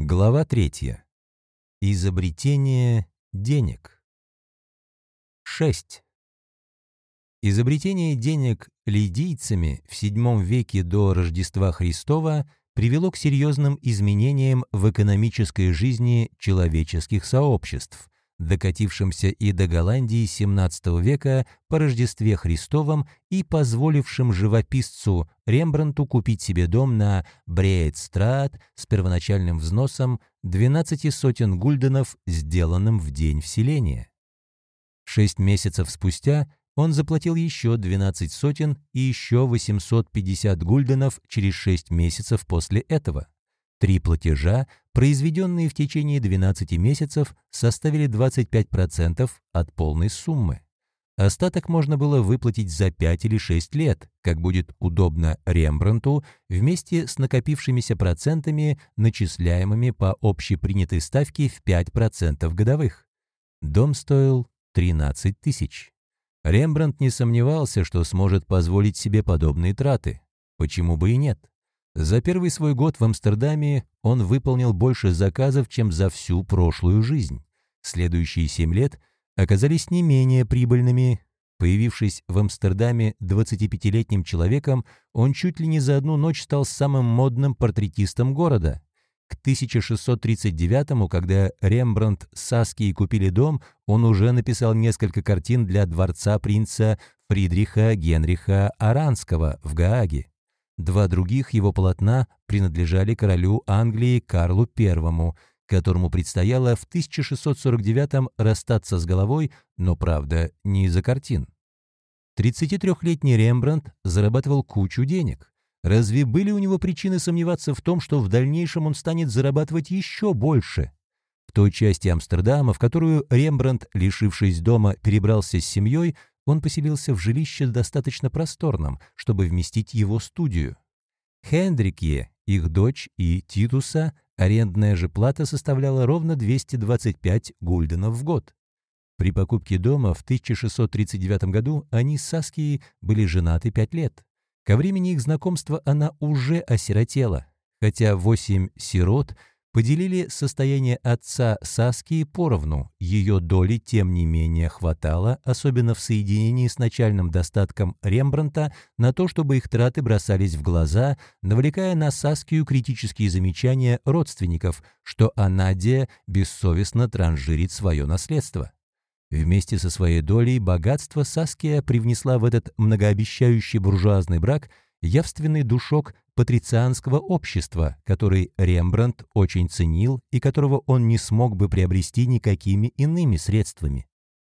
Глава третья. Изобретение денег. 6. Изобретение денег лидийцами в VII веке до Рождества Христова привело к серьезным изменениям в экономической жизни человеческих сообществ, докатившимся и до Голландии XVII века по Рождестве Христовом и позволившим живописцу Рембрандту купить себе дом на Брейтстрат с первоначальным взносом 12 сотен гульденов, сделанным в день вселения. Шесть месяцев спустя он заплатил еще 12 сотен и еще 850 гульденов через шесть месяцев после этого. Три платежа, произведенные в течение 12 месяцев, составили 25% от полной суммы. Остаток можно было выплатить за 5 или 6 лет, как будет удобно Рембрандту, вместе с накопившимися процентами, начисляемыми по общепринятой ставке в 5% годовых. Дом стоил 13 тысяч. Рембрандт не сомневался, что сможет позволить себе подобные траты. Почему бы и нет? За первый свой год в Амстердаме он выполнил больше заказов, чем за всю прошлую жизнь. Следующие семь лет оказались не менее прибыльными. Появившись в Амстердаме 25-летним человеком, он чуть ли не за одну ночь стал самым модным портретистом города. К 1639 когда Рембрандт с Саскией купили дом, он уже написал несколько картин для дворца принца Фридриха Генриха Аранского в Гааге. Два других его полотна принадлежали королю Англии Карлу I, которому предстояло в 1649 расстаться с головой, но, правда, не из-за картин. 33-летний Рембрандт зарабатывал кучу денег. Разве были у него причины сомневаться в том, что в дальнейшем он станет зарабатывать еще больше? В той части Амстердама, в которую Рембрандт, лишившись дома, перебрался с семьей, он поселился в жилище достаточно просторном, чтобы вместить его студию. Хендрикье, их дочь и Титуса, арендная же плата составляла ровно 225 гульденов в год. При покупке дома в 1639 году они с Саскией были женаты пять лет. Ко времени их знакомства она уже осиротела, хотя восемь сирот поделили состояние отца Саски поровну. Ее доли, тем не менее, хватало, особенно в соединении с начальным достатком Рембранта, на то, чтобы их траты бросались в глаза, навлекая на Саскию критические замечания родственников, что Анадия бессовестно транжирит свое наследство. Вместе со своей долей богатства Саския привнесла в этот многообещающий буржуазный брак явственный душок патрицианского общества, который Рембрандт очень ценил и которого он не смог бы приобрести никакими иными средствами.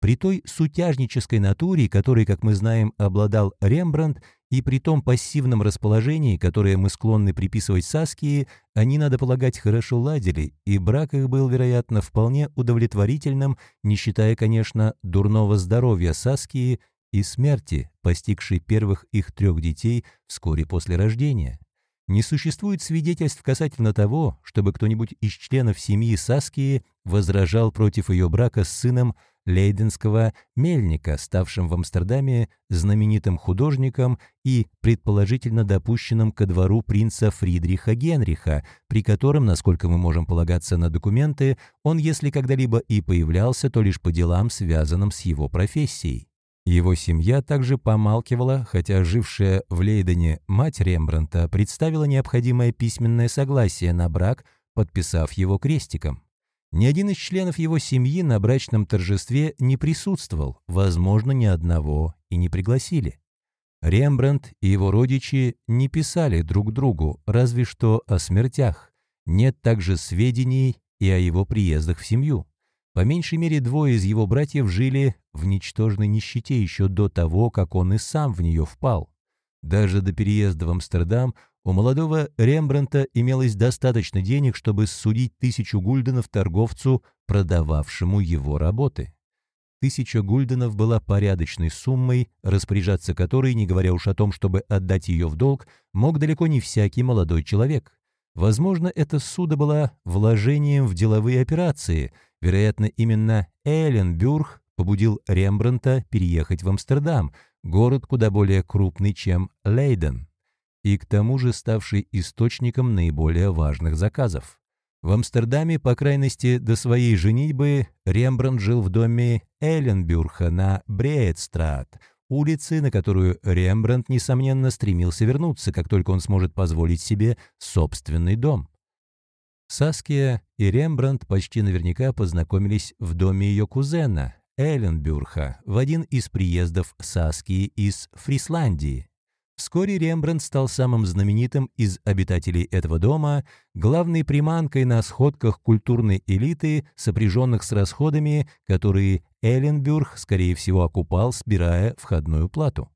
При той сутяжнической натуре, которой, как мы знаем, обладал Рембрандт, и при том пассивном расположении, которое мы склонны приписывать Саскии, они, надо полагать, хорошо ладили, и брак их был, вероятно, вполне удовлетворительным, не считая, конечно, дурного здоровья Саскии и смерти, постигшей первых их трех детей вскоре после рождения. Не существует свидетельств касательно того, чтобы кто-нибудь из членов семьи Саскии возражал против ее брака с сыном лейденского мельника, ставшим в Амстердаме знаменитым художником и предположительно допущенным ко двору принца Фридриха Генриха, при котором, насколько мы можем полагаться на документы, он, если когда-либо и появлялся, то лишь по делам, связанным с его профессией. Его семья также помалкивала, хотя жившая в Лейдене мать Рембранта представила необходимое письменное согласие на брак, подписав его крестиком. Ни один из членов его семьи на брачном торжестве не присутствовал, возможно, ни одного и не пригласили. Рембрандт и его родичи не писали друг другу, разве что о смертях. Нет также сведений и о его приездах в семью. По меньшей мере двое из его братьев жили в ничтожной нищете еще до того, как он и сам в нее впал. Даже до переезда в Амстердам у молодого Рембранта имелось достаточно денег, чтобы судить тысячу гульденов торговцу, продававшему его работы. Тысяча гульденов была порядочной суммой, распоряжаться которой, не говоря уж о том, чтобы отдать ее в долг, мог далеко не всякий молодой человек. Возможно, эта суда была вложением в деловые операции – Вероятно, именно Эленбюрг побудил Рембранта переехать в Амстердам, город куда более крупный, чем Лейден, и к тому же ставший источником наиболее важных заказов. В Амстердаме, по крайности, до своей женитьбы Рембрандт жил в доме Эленбюрха на Бреетстрат, улице, на которую Рембрандт, несомненно, стремился вернуться, как только он сможет позволить себе собственный дом. Саския и Рембрандт почти наверняка познакомились в доме ее кузена, Эленбюрха, в один из приездов Саскии из Фрисландии. Вскоре Рембрандт стал самым знаменитым из обитателей этого дома, главной приманкой на сходках культурной элиты, сопряженных с расходами, которые Эленбюрг, скорее всего, окупал, сбирая входную плату.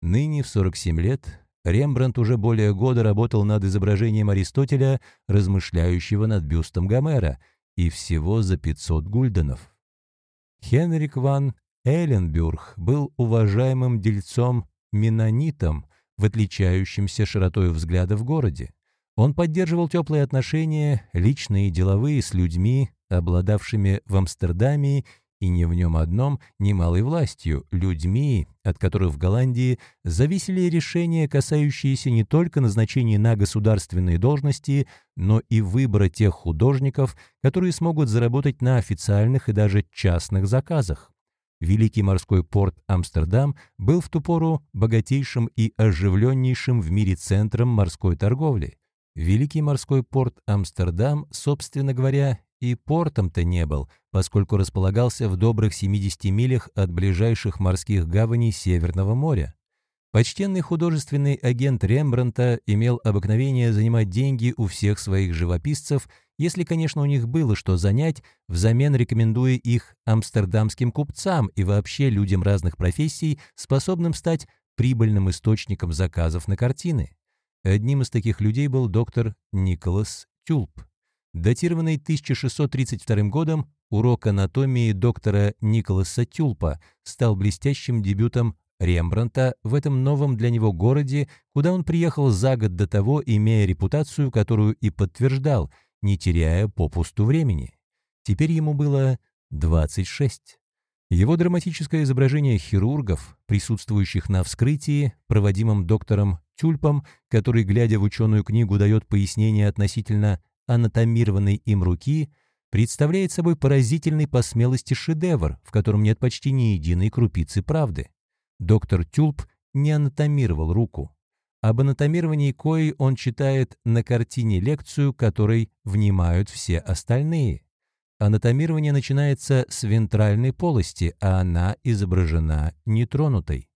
Ныне, в 47 лет, Рембрандт уже более года работал над изображением Аристотеля, размышляющего над бюстом Гомера, и всего за 500 гульденов. Хенрик ван Эленбюрг был уважаемым дельцом менонитом, в отличающемся широтой взгляда в городе. Он поддерживал теплые отношения, личные и деловые, с людьми, обладавшими в Амстердаме и не в нем одном немалой властью, людьми, от которых в Голландии зависели решения, касающиеся не только назначения на государственные должности, но и выбора тех художников, которые смогут заработать на официальных и даже частных заказах. Великий морской порт Амстердам был в ту пору богатейшим и оживленнейшим в мире центром морской торговли. Великий морской порт Амстердам, собственно говоря, и портом-то не был, поскольку располагался в добрых 70 милях от ближайших морских гаваней Северного моря. Почтенный художественный агент Рембранта имел обыкновение занимать деньги у всех своих живописцев, если, конечно, у них было что занять, взамен рекомендуя их амстердамским купцам и вообще людям разных профессий, способным стать прибыльным источником заказов на картины. Одним из таких людей был доктор Николас Тюлп. Датированный 1632 годом, урок анатомии доктора Николаса Тюлпа стал блестящим дебютом Рембранта в этом новом для него городе, куда он приехал за год до того, имея репутацию, которую и подтверждал, не теряя попусту времени. Теперь ему было 26. Его драматическое изображение хирургов, присутствующих на вскрытии, проводимом доктором Тюльпом, который, глядя в ученую книгу, дает пояснение относительно анатомированной им руки, представляет собой поразительный по смелости шедевр, в котором нет почти ни единой крупицы правды. Доктор Тюлп не анатомировал руку. Об анатомировании кои он читает на картине лекцию, которой внимают все остальные. Анатомирование начинается с вентральной полости, а она изображена нетронутой.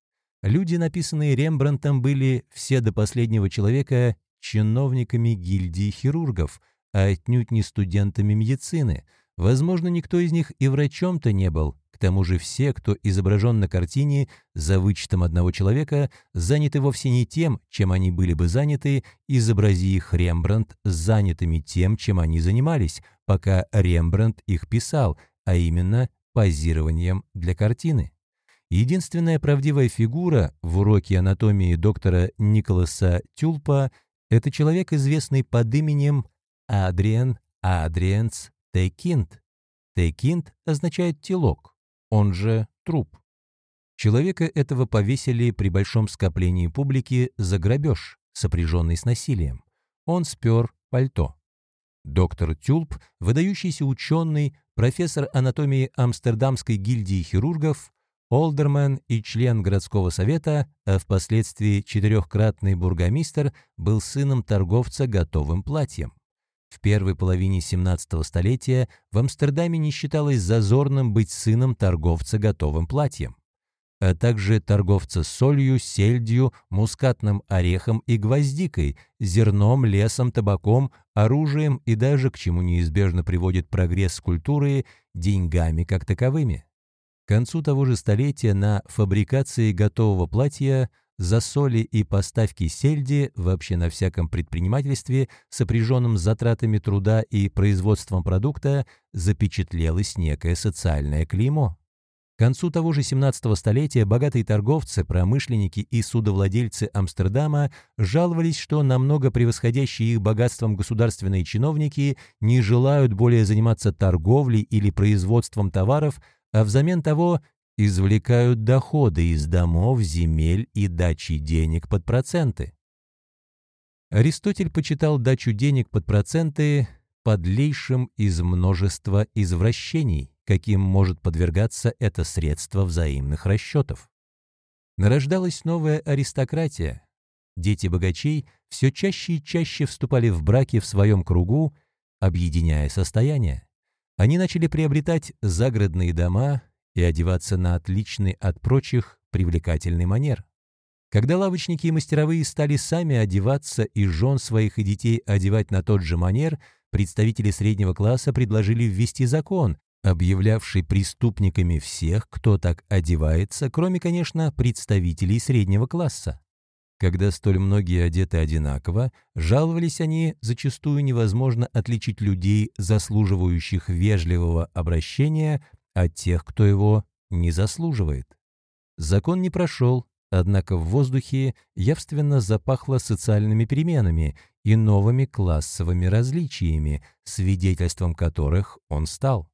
Люди, написанные Рембрандтом, были все до последнего человека чиновниками гильдии хирургов, а отнюдь не студентами медицины. Возможно, никто из них и врачом-то не был, тому же все, кто изображен на картине, за вычетом одного человека, заняты вовсе не тем, чем они были бы заняты, изобрази их Рембрандт занятыми тем, чем они занимались, пока Рембрандт их писал, а именно позированием для картины. Единственная правдивая фигура в уроке анатомии доктора Николаса Тюлпа – это человек, известный под именем Адриен Адриенс Текинт. Текинт означает «телок» он же труп. Человека этого повесили при большом скоплении публики за грабеж, сопряженный с насилием. Он спер пальто. Доктор Тюлп, выдающийся ученый, профессор анатомии Амстердамской гильдии хирургов, олдермен и член городского совета, а впоследствии четырехкратный бургомистр, был сыном торговца готовым платьем. В первой половине 17 столетия в Амстердаме не считалось зазорным быть сыном торговца готовым платьем, а также торговца солью, сельдью, мускатным орехом и гвоздикой, зерном, лесом, табаком, оружием и даже, к чему неизбежно приводит прогресс культуры, деньгами как таковыми. К концу того же столетия на фабрикации готового платья – за соли и поставки сельди вообще на всяком предпринимательстве, сопряженном с затратами труда и производством продукта, запечатлелось некое социальное клеймо. К концу того же 17 столетия богатые торговцы, промышленники и судовладельцы Амстердама жаловались, что намного превосходящие их богатством государственные чиновники не желают более заниматься торговлей или производством товаров, а взамен того извлекают доходы из домов, земель и дачи денег под проценты. Аристотель почитал дачу денег под проценты подлейшим из множества извращений, каким может подвергаться это средство взаимных расчетов. Нарождалась новая аристократия. Дети богачей все чаще и чаще вступали в браки в своем кругу, объединяя состояние. Они начали приобретать загородные дома и одеваться на отличный от прочих привлекательный манер. Когда лавочники и мастеровые стали сами одеваться и жен своих и детей одевать на тот же манер, представители среднего класса предложили ввести закон, объявлявший преступниками всех, кто так одевается, кроме, конечно, представителей среднего класса. Когда столь многие одеты одинаково, жаловались они, зачастую невозможно отличить людей, заслуживающих вежливого обращения, от тех, кто его не заслуживает. Закон не прошел, Однако в воздухе явственно запахло социальными переменами и новыми классовыми различиями, свидетельством которых он стал.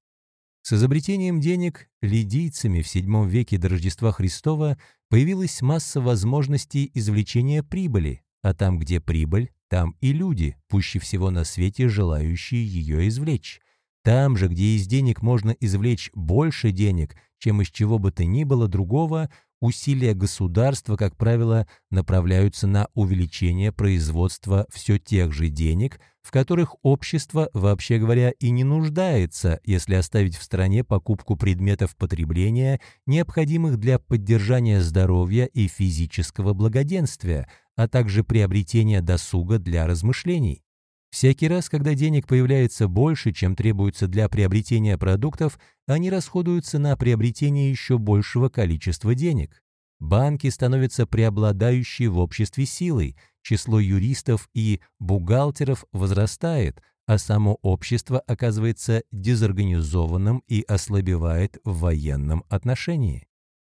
С изобретением денег лидийцами в VII веке до Рождества Христова появилась масса возможностей извлечения прибыли, а там, где прибыль, там и люди, пуще всего на свете желающие ее извлечь. Там же, где из денег можно извлечь больше денег, чем из чего бы то ни было другого, усилия государства, как правило, направляются на увеличение производства все тех же денег, в которых общество, вообще говоря, и не нуждается, если оставить в стране покупку предметов потребления, необходимых для поддержания здоровья и физического благоденствия, а также приобретения досуга для размышлений. Всякий раз, когда денег появляется больше, чем требуется для приобретения продуктов, они расходуются на приобретение еще большего количества денег. Банки становятся преобладающей в обществе силой, число юристов и бухгалтеров возрастает, а само общество оказывается дезорганизованным и ослабевает в военном отношении.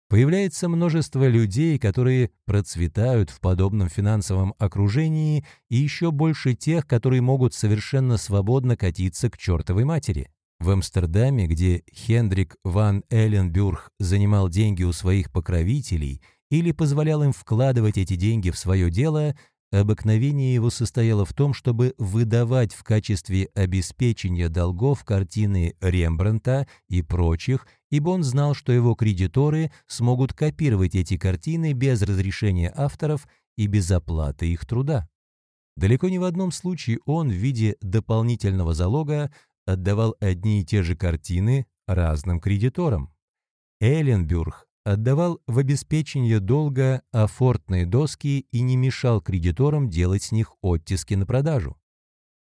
Появляется множество людей, которые процветают в подобном финансовом окружении, и еще больше тех, которые могут совершенно свободно катиться к чертовой матери. В Амстердаме, где Хендрик ван Элленбюрг занимал деньги у своих покровителей или позволял им вкладывать эти деньги в свое дело, обыкновение его состояло в том, чтобы выдавать в качестве обеспечения долгов картины Рембрандта и прочих ибо он знал, что его кредиторы смогут копировать эти картины без разрешения авторов и без оплаты их труда. Далеко не в одном случае он в виде дополнительного залога отдавал одни и те же картины разным кредиторам. Эленбюрг отдавал в обеспечение долга афортные доски и не мешал кредиторам делать с них оттиски на продажу.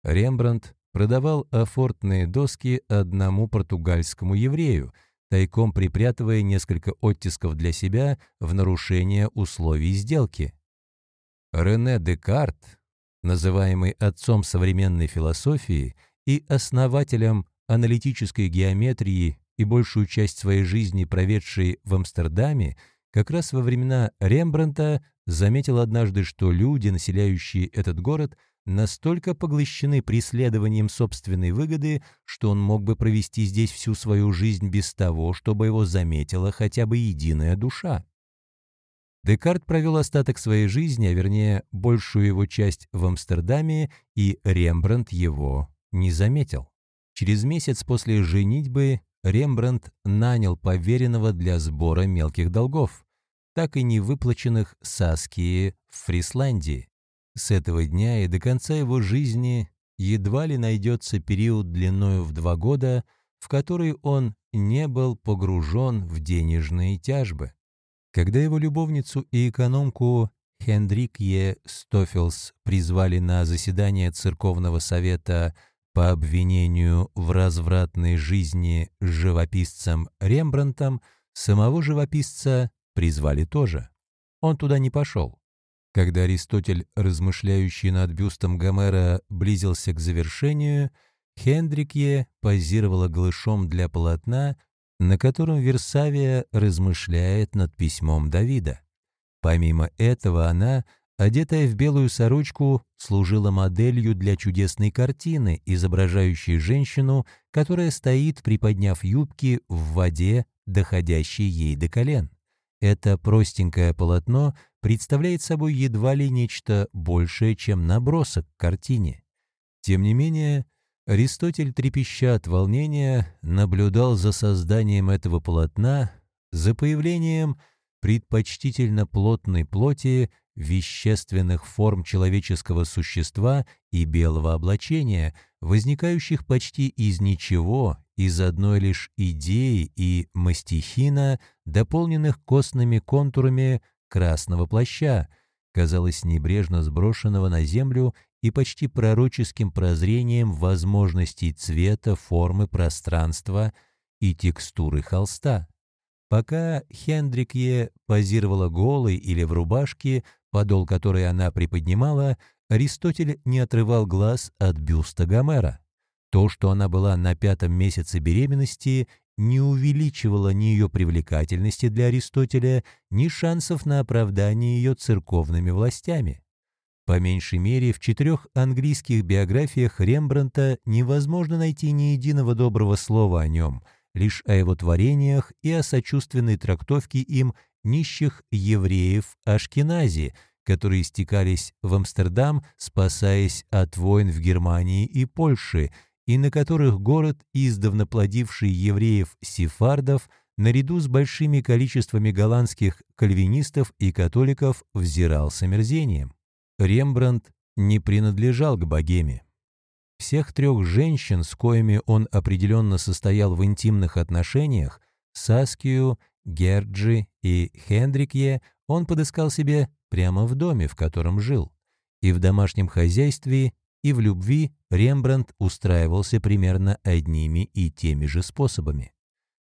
Рембрандт продавал афортные доски одному португальскому еврею – тайком припрятывая несколько оттисков для себя в нарушение условий сделки. Рене Декарт, называемый отцом современной философии и основателем аналитической геометрии и большую часть своей жизни проведший в Амстердаме, как раз во времена Рембрандта заметил однажды, что люди, населяющие этот город – настолько поглощены преследованием собственной выгоды, что он мог бы провести здесь всю свою жизнь без того, чтобы его заметила хотя бы единая душа. Декарт провел остаток своей жизни, а вернее, большую его часть в Амстердаме, и Рембрандт его не заметил. Через месяц после женитьбы Рембрандт нанял поверенного для сбора мелких долгов, так и не выплаченных Саскии в Фрисландии. С этого дня и до конца его жизни едва ли найдется период длиною в два года, в который он не был погружен в денежные тяжбы. Когда его любовницу и экономку Хендрик Е. Стофелс призвали на заседание церковного совета по обвинению в развратной жизни живописцем Рембрандтом, самого живописца призвали тоже. Он туда не пошел. Когда Аристотель, размышляющий над бюстом Гомера, близился к завершению, Хендрикье позировала голышом для полотна, на котором Версавия размышляет над письмом Давида. Помимо этого она, одетая в белую сорочку, служила моделью для чудесной картины, изображающей женщину, которая стоит, приподняв юбки в воде, доходящей ей до колен. Это простенькое полотно представляет собой едва ли нечто большее, чем набросок к картине. Тем не менее, Аристотель, трепеща от волнения, наблюдал за созданием этого полотна, за появлением предпочтительно плотной плоти, вещественных форм человеческого существа и белого облачения, возникающих почти из ничего, из одной лишь идеи и мастихина, дополненных костными контурами красного плаща, казалось небрежно сброшенного на землю и почти пророческим прозрением возможностей цвета, формы, пространства и текстуры холста. Пока Хендрикье позировала голой или в рубашке, подол которой она приподнимала, Аристотель не отрывал глаз от бюста Гомера. То, что она была на пятом месяце беременности, не увеличивало ни ее привлекательности для Аристотеля, ни шансов на оправдание ее церковными властями. По меньшей мере, в четырех английских биографиях Рембрандта невозможно найти ни единого доброго слова о нем, лишь о его творениях и о сочувственной трактовке им нищих евреев Ашкенази, которые стекались в Амстердам, спасаясь от войн в Германии и Польше, и на которых город, издавна плодивший евреев-сефардов, наряду с большими количествами голландских кальвинистов и католиков, взирал с омерзением. Рембрандт не принадлежал к богеме. Всех трех женщин, с коими он определенно состоял в интимных отношениях, Саскию, Герджи и Хендрикье, он подыскал себе прямо в доме, в котором жил. И в домашнем хозяйстве, и в любви Рембрандт устраивался примерно одними и теми же способами.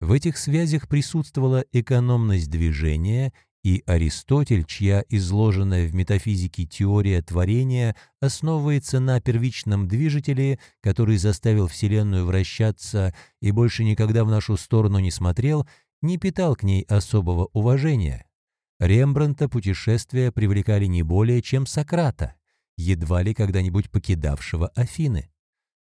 В этих связях присутствовала экономность движения и Аристотель, чья изложенная в метафизике теория творения основывается на первичном движителе, который заставил Вселенную вращаться и больше никогда в нашу сторону не смотрел, не питал к ней особого уважения. Рембрандта путешествия привлекали не более, чем Сократа, едва ли когда-нибудь покидавшего Афины.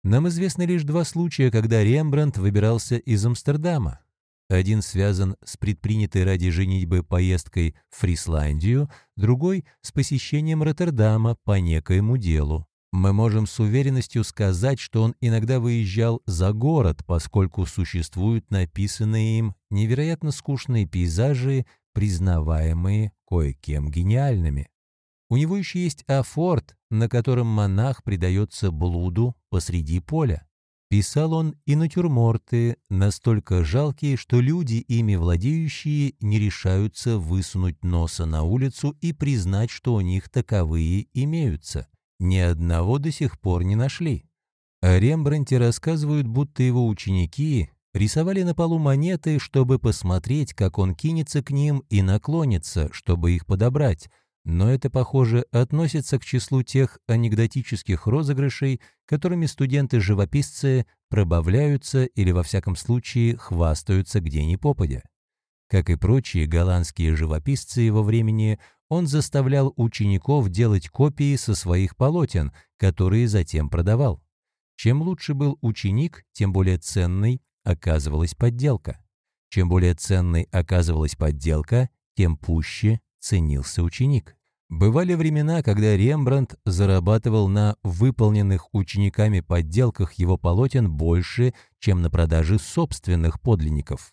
Нам известны лишь два случая, когда Рембрандт выбирался из Амстердама. Один связан с предпринятой ради женитьбы поездкой в Фрисландию, другой — с посещением Роттердама по некоему делу. Мы можем с уверенностью сказать, что он иногда выезжал за город, поскольку существуют написанные им невероятно скучные пейзажи, признаваемые кое-кем гениальными. У него еще есть афорт, на котором монах предается блуду посреди поля. Писал он и натюрморты, настолько жалкие, что люди, ими владеющие, не решаются высунуть носа на улицу и признать, что у них таковые имеются. Ни одного до сих пор не нашли. О Рембранте рассказывают, будто его ученики рисовали на полу монеты, чтобы посмотреть, как он кинется к ним и наклонится, чтобы их подобрать, но это, похоже, относится к числу тех анекдотических розыгрышей, которыми студенты-живописцы пробавляются или, во всяком случае, хвастаются где ни попадя. Как и прочие голландские живописцы его времени, он заставлял учеников делать копии со своих полотен, которые затем продавал. Чем лучше был ученик, тем более ценной оказывалась подделка. Чем более ценной оказывалась подделка, тем пуще ценился ученик. Бывали времена, когда Рембрандт зарабатывал на выполненных учениками подделках его полотен больше, чем на продаже собственных подлинников.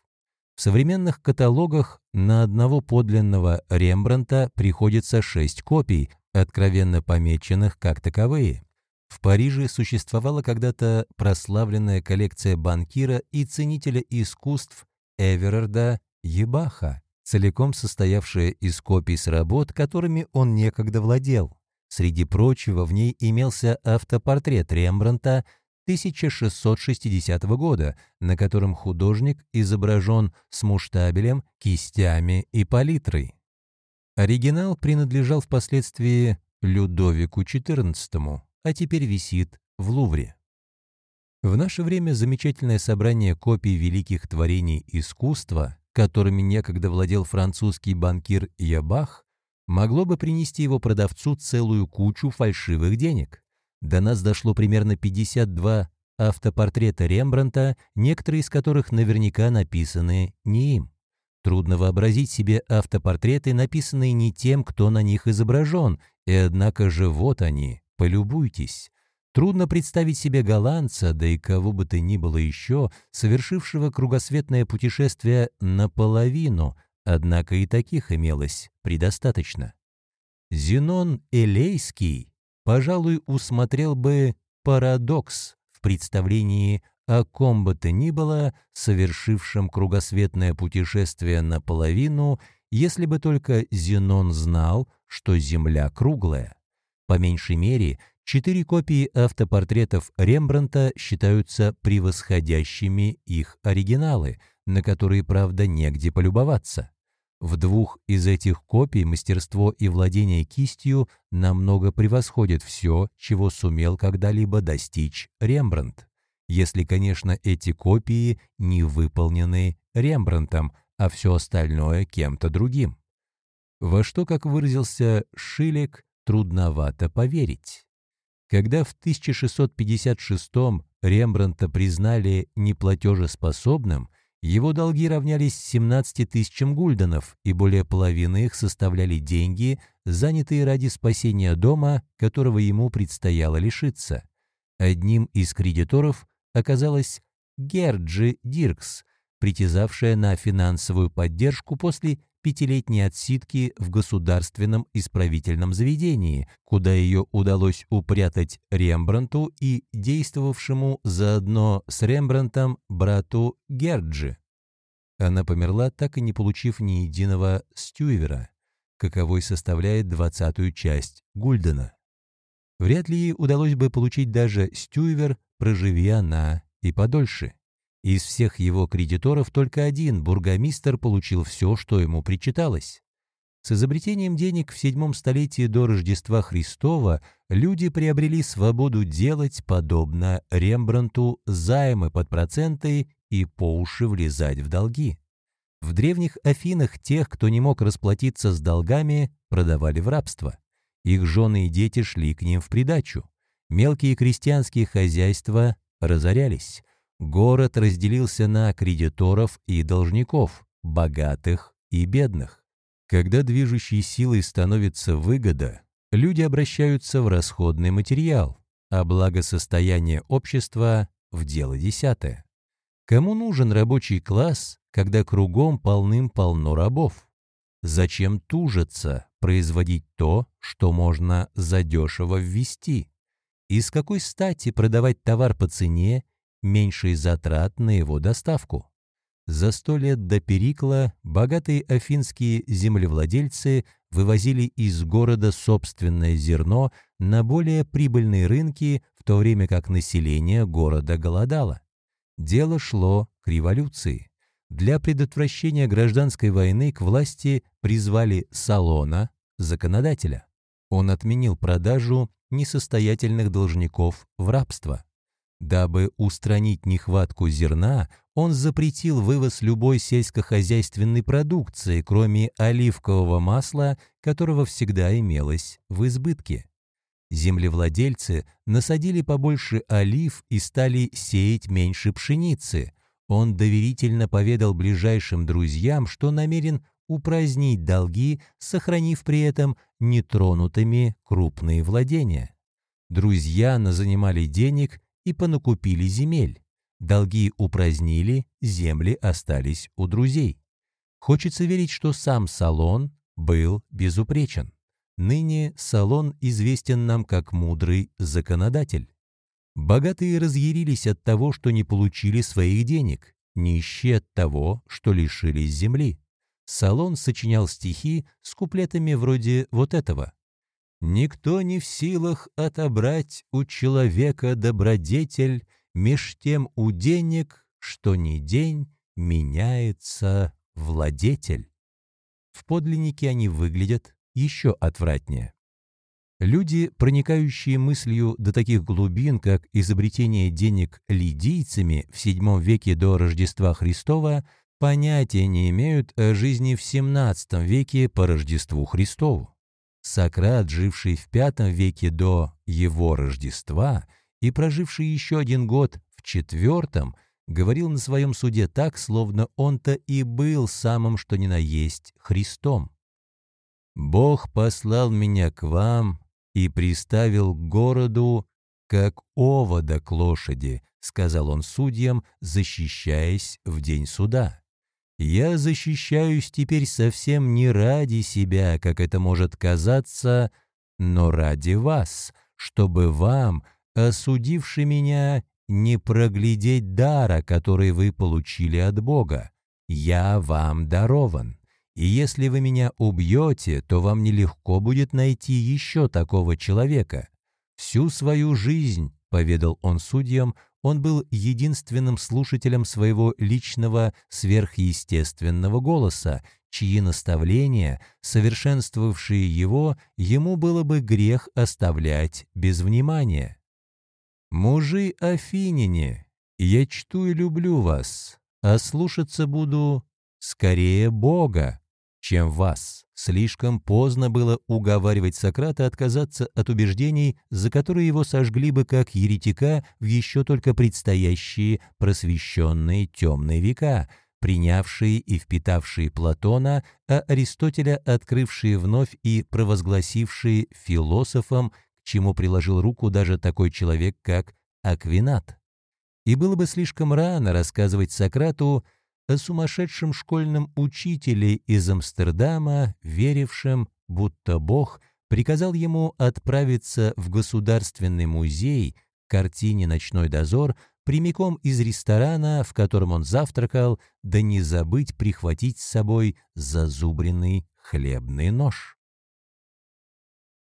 В современных каталогах на одного подлинного Рембрандта приходится шесть копий, откровенно помеченных как таковые. В Париже существовала когда-то прославленная коллекция банкира и ценителя искусств Эверарда Ебаха целиком состоявшая из копий с работ, которыми он некогда владел. Среди прочего, в ней имелся автопортрет Рембранта 1660 года, на котором художник изображен с муштабелем, кистями и палитрой. Оригинал принадлежал впоследствии Людовику XIV, а теперь висит в Лувре. В наше время замечательное собрание копий великих творений искусства которыми некогда владел французский банкир Ябах, могло бы принести его продавцу целую кучу фальшивых денег. До нас дошло примерно 52 автопортрета Рембранта, некоторые из которых наверняка написаны не им. Трудно вообразить себе автопортреты, написанные не тем, кто на них изображен, и однако же вот они, полюбуйтесь. Трудно представить себе голландца, да и кого бы то ни было еще, совершившего кругосветное путешествие наполовину, однако и таких имелось предостаточно. Зенон Элейский, пожалуй, усмотрел бы парадокс в представлении о ком бы то ни было, совершившем кругосветное путешествие наполовину, если бы только Зенон знал, что Земля круглая. По меньшей мере, четыре копии автопортретов Рембранта считаются превосходящими их оригиналы, на которые, правда, негде полюбоваться. В двух из этих копий мастерство и владение кистью намного превосходит все, чего сумел когда-либо достичь Рембрандт. Если, конечно, эти копии не выполнены Рембрандтом, а все остальное кем-то другим. Во что, как выразился Шилек, трудновато поверить. Когда в 1656 Рембрандта признали неплатежеспособным, его долги равнялись 17 тысячам гульденов, и более половины их составляли деньги, занятые ради спасения дома, которого ему предстояло лишиться. Одним из кредиторов оказалась Герджи Диркс, притязавшая на финансовую поддержку после пятилетней отсидки в государственном исправительном заведении, куда ее удалось упрятать Рембранту и действовавшему заодно с Рембрантом брату Герджи. Она померла, так и не получив ни единого стювера, каковой составляет двадцатую часть Гульдена. Вряд ли ей удалось бы получить даже стювер, проживи она и подольше. Из всех его кредиторов только один бургомистр получил все, что ему причиталось. С изобретением денег в седьмом столетии до Рождества Христова люди приобрели свободу делать, подобно Рембранту, займы под проценты и по уши влезать в долги. В древних Афинах тех, кто не мог расплатиться с долгами, продавали в рабство. Их жены и дети шли к ним в придачу. Мелкие крестьянские хозяйства разорялись. Город разделился на кредиторов и должников, богатых и бедных. Когда движущей силой становится выгода, люди обращаются в расходный материал, а благосостояние общества – в дело десятое. Кому нужен рабочий класс, когда кругом полным-полно рабов? Зачем тужиться, производить то, что можно задешево ввести? И с какой стати продавать товар по цене, меньшей затрат на его доставку? За сто лет до Перикла богатые афинские землевладельцы вывозили из города собственное зерно на более прибыльные рынки, в то время как население города голодало. Дело шло к революции. Для предотвращения гражданской войны к власти призвали Салона, законодателя. Он отменил продажу несостоятельных должников в рабство. Дабы устранить нехватку зерна, он запретил вывоз любой сельскохозяйственной продукции, кроме оливкового масла, которого всегда имелось в избытке. Землевладельцы насадили побольше олив и стали сеять меньше пшеницы. Он доверительно поведал ближайшим друзьям, что намерен упразднить долги, сохранив при этом нетронутыми крупные владения. Друзья назанимали денег и понакупили земель. Долги упразднили, земли остались у друзей. Хочется верить, что сам Салон был безупречен. Ныне Салон известен нам как мудрый законодатель. Богатые разъярились от того, что не получили своих денег, нищие от того, что лишились земли. Салон сочинял стихи с куплетами вроде вот этого. «Никто не в силах отобрать у человека добродетель, меж тем у денег, что ни день меняется владетель». В подлиннике они выглядят еще отвратнее. Люди, проникающие мыслью до таких глубин, как изобретение денег лидийцами в VII веке до Рождества Христова, понятия не имеют о жизни в XVII веке по Рождеству Христову. Сократ, живший в V веке до его Рождества и проживший еще один год в IV, говорил на своем суде так, словно он-то и был самым что ни на есть Христом. «Бог послал меня к вам и приставил к городу, как овода к лошади», — сказал он судьям, защищаясь в день суда. «Я защищаюсь теперь совсем не ради себя, как это может казаться, но ради вас, чтобы вам, осудивши меня, не проглядеть дара, который вы получили от Бога. Я вам дарован. И если вы меня убьете, то вам нелегко будет найти еще такого человека. Всю свою жизнь, — поведал он судьям, — он был единственным слушателем своего личного сверхъестественного голоса, чьи наставления, совершенствовавшие его, ему было бы грех оставлять без внимания. «Мужи Афинине, я чту и люблю вас, а слушаться буду скорее Бога, чем вас. Слишком поздно было уговаривать Сократа отказаться от убеждений, за которые его сожгли бы как еретика в еще только предстоящие просвещенные темные века, принявшие и впитавшие Платона, а Аристотеля открывшие вновь и провозгласившие философом, к чему приложил руку даже такой человек, как Аквинат. И было бы слишком рано рассказывать Сократу, о сумасшедшем школьном учителе из Амстердама, верившем, будто Бог приказал ему отправиться в Государственный музей к картине «Ночной дозор» прямиком из ресторана, в котором он завтракал, да не забыть прихватить с собой зазубренный хлебный нож.